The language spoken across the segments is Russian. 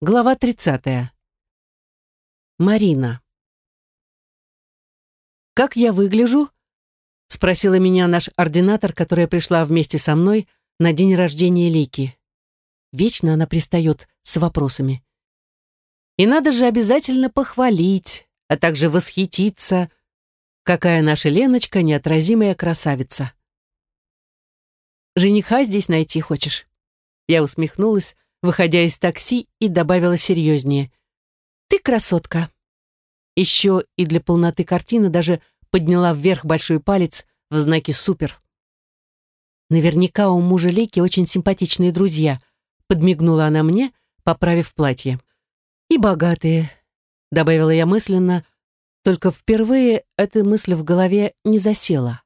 Глава 30. Марина. «Как я выгляжу?» — спросила меня наш ординатор, которая пришла вместе со мной на день рождения Лики. Вечно она пристает с вопросами. И надо же обязательно похвалить, а также восхититься, какая наша Леночка неотразимая красавица. «Жениха здесь найти хочешь?» Я усмехнулась, выходя из такси, и добавила серьезнее. «Ты красотка!» Еще и для полноты картины даже подняла вверх большой палец в знаке «Супер». «Наверняка у мужа Леки очень симпатичные друзья», подмигнула она мне, поправив платье. «И богатые», добавила я мысленно, только впервые эта мысль в голове не засела.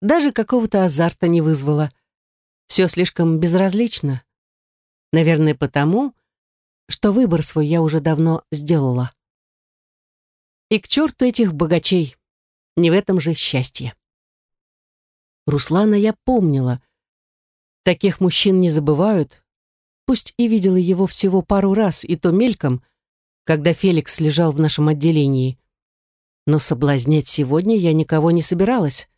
Даже какого-то азарта не вызвала. Все слишком безразлично. Наверное, потому, что выбор свой я уже давно сделала. И к черту этих богачей. Не в этом же счастье. Руслана я помнила. Таких мужчин не забывают. Пусть и видела его всего пару раз, и то мельком, когда Феликс лежал в нашем отделении. Но соблазнять сегодня я никого не собиралась.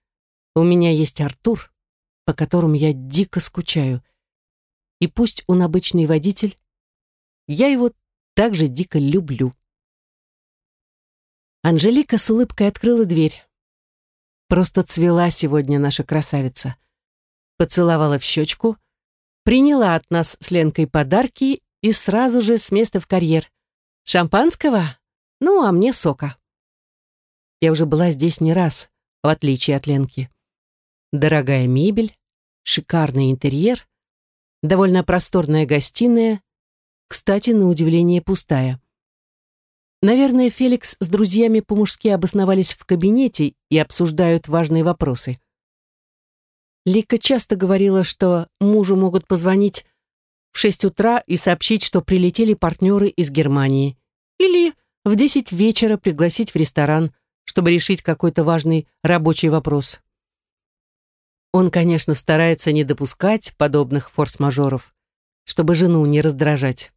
У меня есть Артур, по которому я дико скучаю. И пусть он обычный водитель, я его также дико люблю. Анжелика с улыбкой открыла дверь. Просто цвела сегодня наша красавица. Поцеловала в щечку, приняла от нас с Ленкой подарки и сразу же с места в карьер. Шампанского? Ну, а мне сока. Я уже была здесь не раз, в отличие от Ленки. Дорогая мебель, шикарный интерьер, довольно просторная гостиная, кстати, на удивление пустая. Наверное, Феликс с друзьями по-мужски обосновались в кабинете и обсуждают важные вопросы. Лика часто говорила, что мужу могут позвонить в 6 утра и сообщить, что прилетели партнеры из Германии. Или в 10 вечера пригласить в ресторан, чтобы решить какой-то важный рабочий вопрос. Он, конечно, старается не допускать подобных форс-мажоров, чтобы жену не раздражать.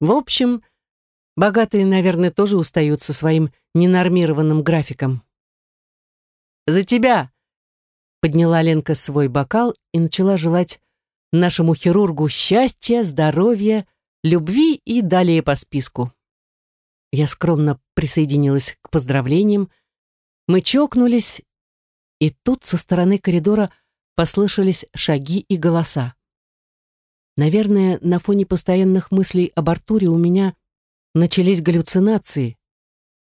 В общем, богатые, наверное, тоже устают со своим ненормированным графиком. «За тебя!» — подняла Ленка свой бокал и начала желать нашему хирургу счастья, здоровья, любви и далее по списку. Я скромно присоединилась к поздравлениям. Мы чокнулись и тут со стороны коридора послышались шаги и голоса. Наверное, на фоне постоянных мыслей об Артуре у меня начались галлюцинации,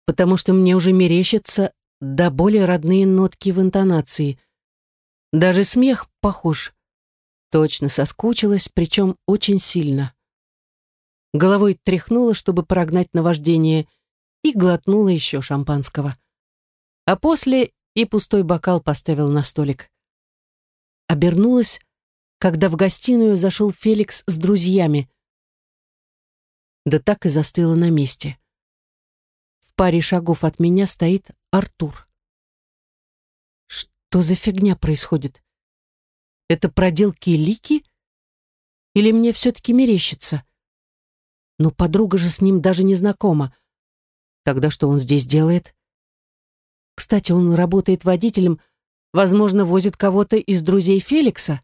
потому что мне уже мерещатся до более родные нотки в интонации. Даже смех похож. Точно соскучилась, причем очень сильно. Головой тряхнула, чтобы прогнать наваждение, и глотнула еще шампанского. А после и пустой бокал поставил на столик. Обернулась, когда в гостиную зашел Феликс с друзьями. Да так и застыла на месте. В паре шагов от меня стоит Артур. Что за фигня происходит? Это проделки Лики? Или мне все-таки мерещится? Но подруга же с ним даже не знакома. Тогда что он здесь делает? Кстати, он работает водителем, возможно, возит кого-то из друзей Феликса.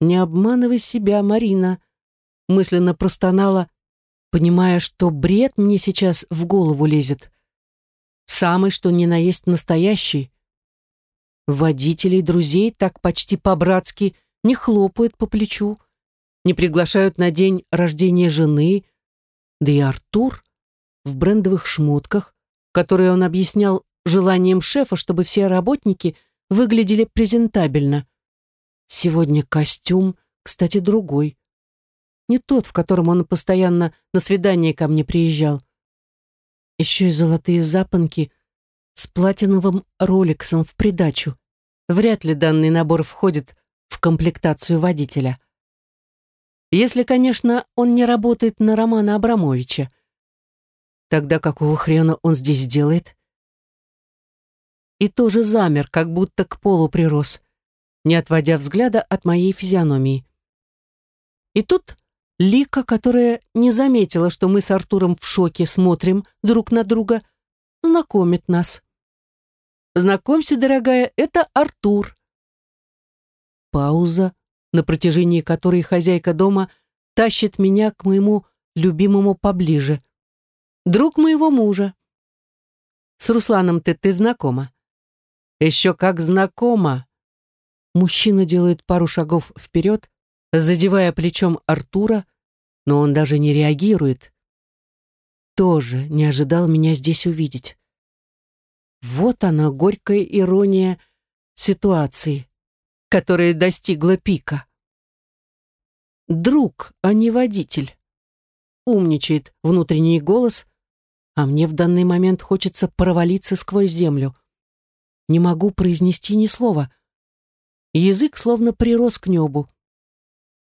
Не обманывай себя, Марина, мысленно простонала, понимая, что бред мне сейчас в голову лезет. Самый, что ни на есть настоящий. Водителей друзей так почти по-братски не хлопают по плечу, не приглашают на день рождения жены, да и Артур в брендовых шмотках, которые он объяснял желанием шефа, чтобы все работники выглядели презентабельно. Сегодня костюм, кстати, другой. Не тот, в котором он постоянно на свидание ко мне приезжал. Еще и золотые запонки с платиновым роликсом в придачу. Вряд ли данный набор входит в комплектацию водителя. Если, конечно, он не работает на Романа Абрамовича. Тогда какого хрена он здесь делает? И тоже замер, как будто к полу прирос, не отводя взгляда от моей физиономии. И тут Лика, которая не заметила, что мы с Артуром в шоке смотрим друг на друга, знакомит нас. «Знакомься, дорогая, это Артур». Пауза, на протяжении которой хозяйка дома тащит меня к моему любимому поближе. Друг моего мужа. С Русланом ты, ты знакома? Еще как знакома. Мужчина делает пару шагов вперед, задевая плечом Артура, но он даже не реагирует. Тоже не ожидал меня здесь увидеть. Вот она, горькая ирония ситуации, которая достигла пика. Друг, а не водитель. Умничает внутренний голос, а мне в данный момент хочется провалиться сквозь землю. Не могу произнести ни слова. Язык словно прирос к небу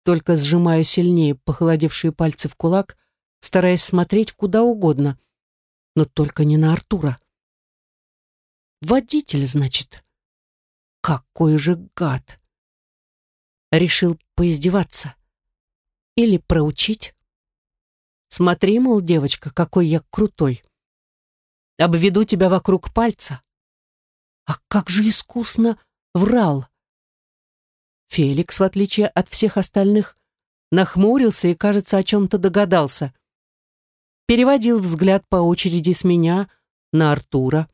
только сжимаю сильнее похолодевшие пальцы в кулак, стараясь смотреть куда угодно, но только не на Артура. Водитель, значит. Какой же гад! Решил поиздеваться. Или проучить. Смотри, мол, девочка, какой я крутой. Обведу тебя вокруг пальца. А как же искусно врал. Феликс, в отличие от всех остальных, нахмурился и, кажется, о чем-то догадался. Переводил взгляд по очереди с меня на Артура,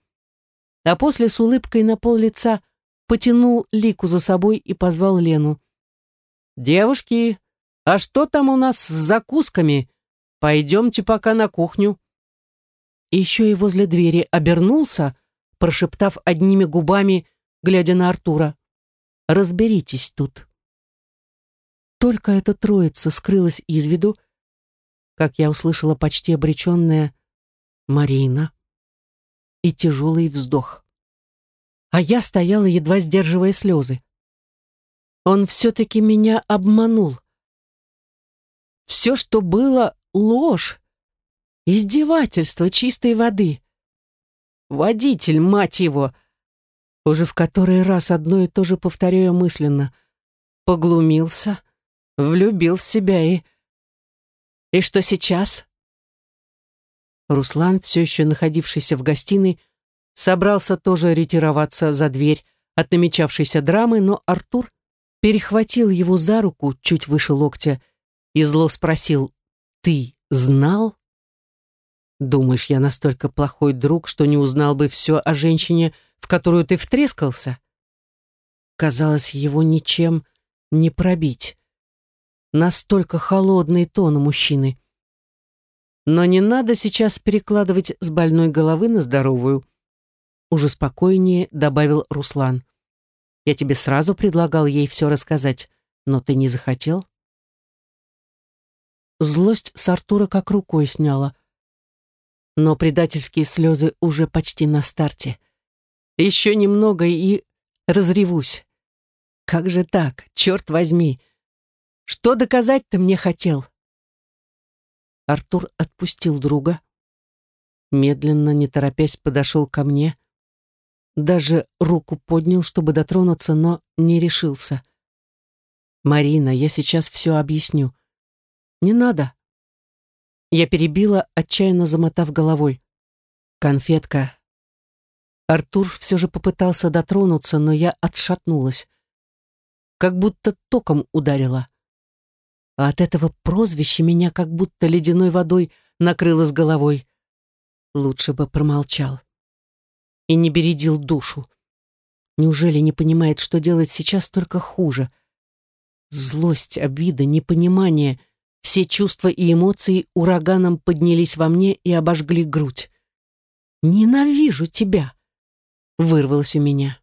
а после с улыбкой на пол лица потянул Лику за собой и позвал Лену. «Девушки, а что там у нас с закусками? Пойдемте пока на кухню». еще и возле двери обернулся, прошептав одними губами, глядя на Артура разберитесь тут. Только эта троица скрылась из виду, как я услышала почти обреченная «Марина» и тяжелый вздох. А я стояла, едва сдерживая слезы. Он все-таки меня обманул. Все, что было, ложь, издевательство чистой воды. Водитель, мать его, — уже в который раз одно и то же повторяю мысленно. Поглумился, влюбил в себя и... И что сейчас? Руслан, все еще находившийся в гостиной, собрался тоже ретироваться за дверь от намечавшейся драмы, но Артур перехватил его за руку чуть выше локтя и зло спросил «Ты знал?» «Думаешь, я настолько плохой друг, что не узнал бы все о женщине, в которую ты втрескался. Казалось, его ничем не пробить. Настолько холодный тон у мужчины. Но не надо сейчас перекладывать с больной головы на здоровую. Уже спокойнее добавил Руслан. Я тебе сразу предлагал ей все рассказать, но ты не захотел. Злость с Артура как рукой сняла. Но предательские слезы уже почти на старте. Еще немного и разревусь. Как же так, черт возьми? Что доказать ты мне хотел? Артур отпустил друга. Медленно, не торопясь, подошел ко мне. Даже руку поднял, чтобы дотронуться, но не решился. «Марина, я сейчас все объясню». «Не надо». Я перебила, отчаянно замотав головой. «Конфетка, Артур все же попытался дотронуться, но я отшатнулась. Как будто током ударила. А от этого прозвища меня как будто ледяной водой накрыло с головой. Лучше бы промолчал. И не бередил душу. Неужели не понимает, что делать сейчас только хуже? Злость, обида, непонимание — все чувства и эмоции ураганом поднялись во мне и обожгли грудь. «Ненавижу тебя!» вырвалось у меня.